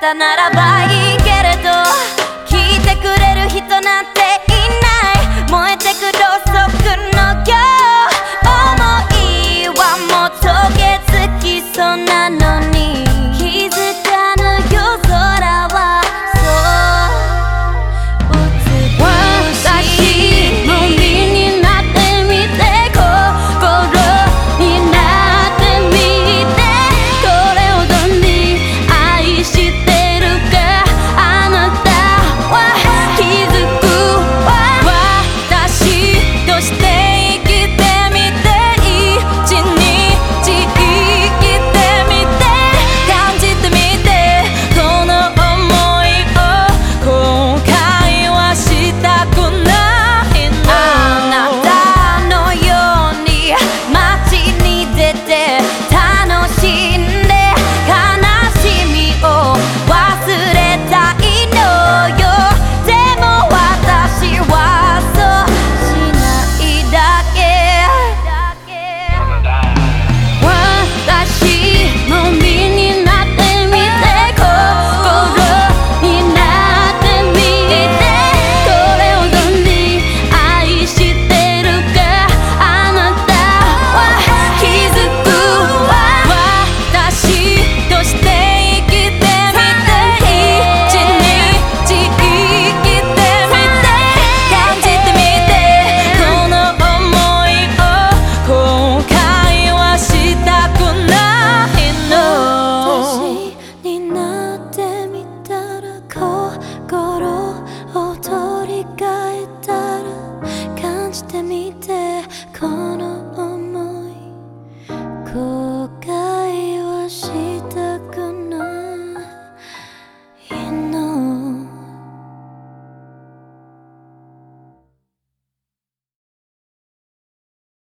たならばいい。cook